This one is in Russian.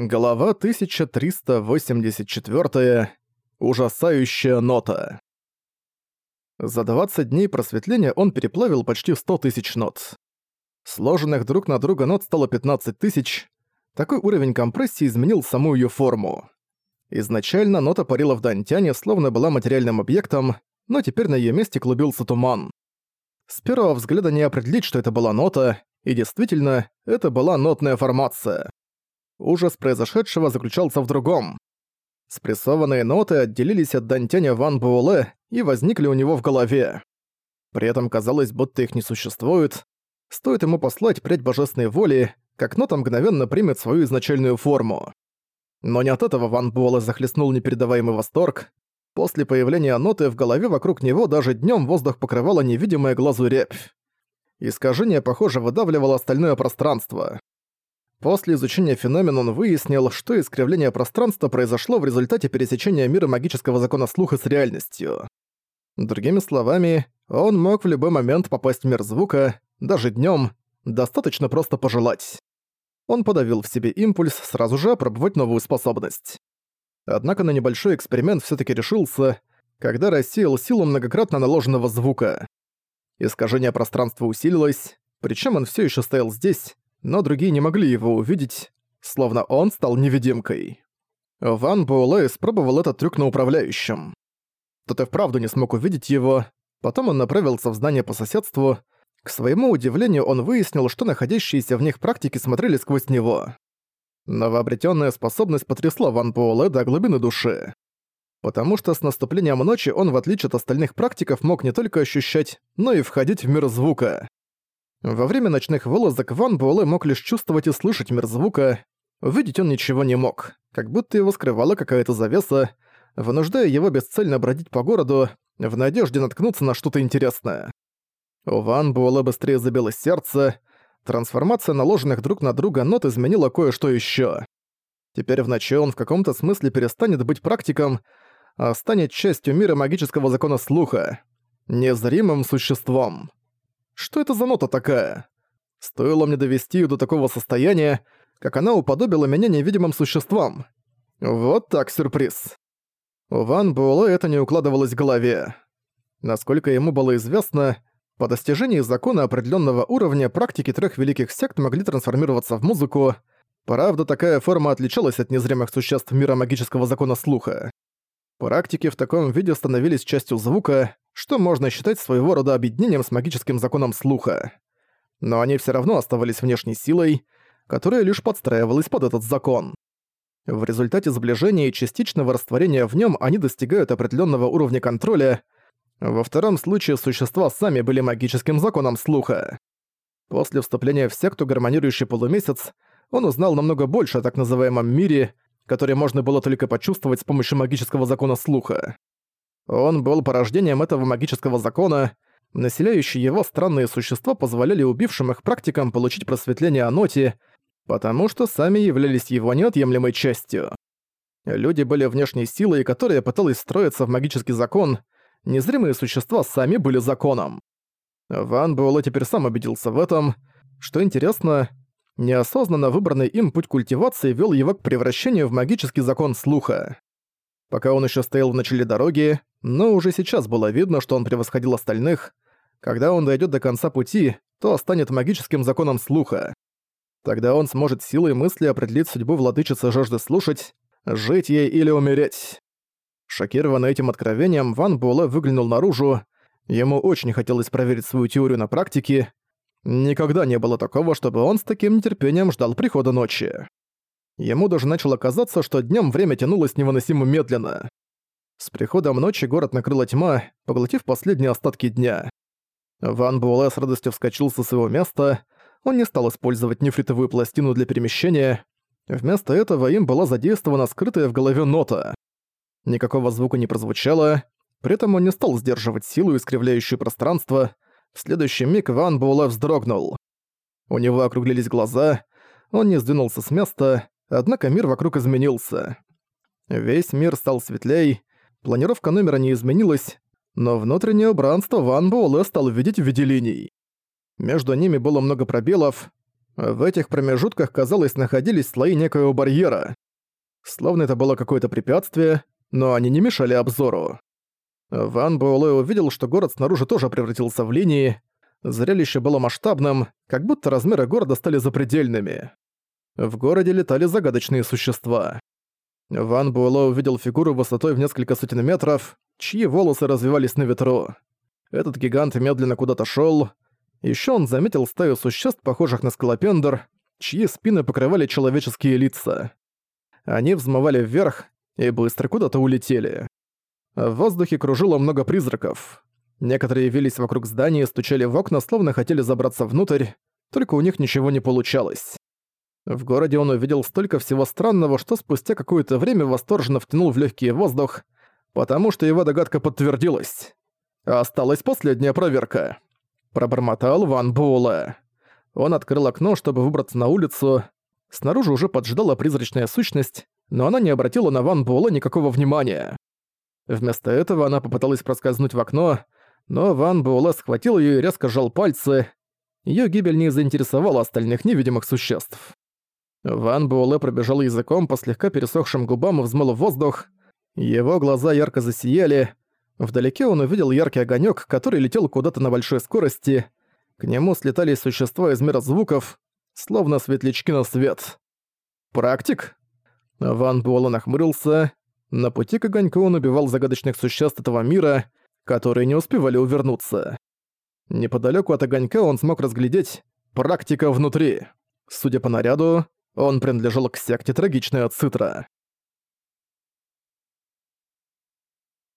Глава 1384. Ужасающая нота. За 20 дней просветления он переплавил почти 100 тысяч нот. Сложенных друг на друга нот стало 15 тысяч. Такой уровень компрессии изменил саму ее форму. Изначально нота парила в Дантяне, словно была материальным объектом, но теперь на ее месте клубился туман. С первого взгляда не определить, что это была нота, и действительно, это была нотная формация. Ужас произошедшего заключался в другом. Спрессованные ноты отделились от Дантяня Ван Буэлэ и возникли у него в голове. При этом казалось, будто их не существует. Стоит ему послать прядь божественной воли, как нота мгновенно примет свою изначальную форму. Но не от этого Ван Буэлэ захлестнул непередаваемый восторг. После появления ноты в голове вокруг него даже днем воздух покрывала невидимая глазу репь. Искажение, похоже, выдавливало остальное пространство. После изучения феномена он выяснил, что искривление пространства произошло в результате пересечения мира магического закона слуха с реальностью. Другими словами, он мог в любой момент попасть в мир звука, даже днем, достаточно просто пожелать. Он подавил в себе импульс сразу же опробовать новую способность. Однако на небольшой эксперимент все таки решился, когда рассеял силу многократно наложенного звука. Искажение пространства усилилось, причем он все еще стоял здесь, но другие не могли его увидеть, словно он стал невидимкой. Ван Буэлэ испробовал этот трюк на управляющем. Тот и вправду не смог увидеть его, потом он направился в здание по соседству. К своему удивлению он выяснил, что находящиеся в них практики смотрели сквозь него. Новообретённая способность потрясла Ван Буэлэ до глубины души. Потому что с наступлением ночи он, в отличие от остальных практиков, мог не только ощущать, но и входить в мир звука. Во время ночных вылазок Ван Буэлэ мог лишь чувствовать и слышать мир звука. Увидеть он ничего не мог, как будто его скрывала какая-то завеса, вынуждая его бесцельно бродить по городу, в надежде наткнуться на что-то интересное. У Ван Буэлэ быстрее забилось сердце, трансформация наложенных друг на друга нот изменила кое-что ещё. Теперь в ночи он в каком-то смысле перестанет быть практиком, а станет частью мира магического закона слуха, незримым существом. Что это за нота такая? Стоило мне довести ее до такого состояния, как она уподобила меня невидимым существам. Вот так сюрприз. У Ван Буэлэ это не укладывалось в голове. Насколько ему было известно, по достижении закона определенного уровня практики трех великих сект могли трансформироваться в музыку, правда такая форма отличалась от незримых существ мира магического закона слуха. Практики в таком виде становились частью звука, что можно считать своего рода объединением с магическим законом слуха. Но они все равно оставались внешней силой, которая лишь подстраивалась под этот закон. В результате сближения и частичного растворения в нем они достигают определенного уровня контроля. Во втором случае существа сами были магическим законом слуха. После вступления в секту гармонирующий полумесяц он узнал намного больше о так называемом мире, который можно было только почувствовать с помощью магического закона слуха. Он был порождением этого магического закона, населяющие его странные существа позволяли убившим их практикам получить просветление о ноте, потому что сами являлись его неотъемлемой частью. Люди были внешней силой, которая пыталась встроиться в магический закон, незримые существа сами были законом. Ван Буэлэ теперь сам убедился в этом. Что интересно, неосознанно выбранный им путь культивации вел его к превращению в магический закон слуха. Пока он еще стоял в начале дороги, но уже сейчас было видно, что он превосходил остальных. Когда он дойдет до конца пути, то станет магическим законом слуха. Тогда он сможет силой мысли определить судьбу владычицы жажды слушать, жить ей или умереть. Шокированный этим откровением, Ван Буэлэ выглянул наружу. Ему очень хотелось проверить свою теорию на практике. Никогда не было такого, чтобы он с таким нетерпением ждал прихода ночи. Ему даже начало казаться, что днем время тянулось невыносимо медленно. С приходом ночи город накрыла тьма, поглотив последние остатки дня. Ван Буэлэ с радостью вскочил со своего места. Он не стал использовать нефритовую пластину для перемещения. Вместо этого им была задействована скрытая в голове нота. Никакого звука не прозвучало, при этом он не стал сдерживать силу, искривляющую пространство. В следующий миг Ван Буэлэ вздрогнул. У него округлились глаза, он не сдвинулся с места, однако мир вокруг изменился. Весь мир стал светлей, Планировка номера не изменилась, но внутреннее убранство Ван Буэлэ стал видеть в виде линий. Между ними было много пробелов. В этих промежутках, казалось, находились слои некоего барьера. Словно это было какое-то препятствие, но они не мешали обзору. Ван Буэлэ увидел, что город снаружи тоже превратился в линии. Зрелище было масштабным, как будто размеры города стали запредельными. В городе летали загадочные существа. Ван Буэлэ увидел фигуру высотой в несколько сотен метров, чьи волосы развивались на ветру. Этот гигант медленно куда-то шел. Еще он заметил стаю существ, похожих на скалопендр, чьи спины покрывали человеческие лица. Они взмывали вверх и быстро куда-то улетели. В воздухе кружило много призраков. Некоторые вились вокруг здания и стучали в окна, словно хотели забраться внутрь, только у них ничего не получалось. В городе он увидел столько всего странного, что спустя какое-то время восторженно втянул в легкий воздух, потому что его догадка подтвердилась. Осталась последняя проверка. Пробормотал Ван Буэлэ. Он открыл окно, чтобы выбраться на улицу. Снаружи уже поджидала призрачная сущность, но она не обратила на Ван Буэлэ никакого внимания. Вместо этого она попыталась проскользнуть в окно, но Ван Буэлэ схватил её и резко сжал пальцы. Её гибель не заинтересовала остальных невидимых существ. Ван Буэлэ пробежал языком по слегка пересохшим губам и взмыл в воздух. Его глаза ярко засияли, Вдалеке он увидел яркий огонек, который летел куда-то на большой скорости. К нему слетались существа из мира звуков, словно светлячки на свет. «Практик?» Ван Буэлло нахмурился. На пути к огоньку он убивал загадочных существ этого мира, которые не успевали увернуться. Неподалеку от огонька он смог разглядеть практика внутри. Судя по наряду, он принадлежал к секте Трагичная Цитра.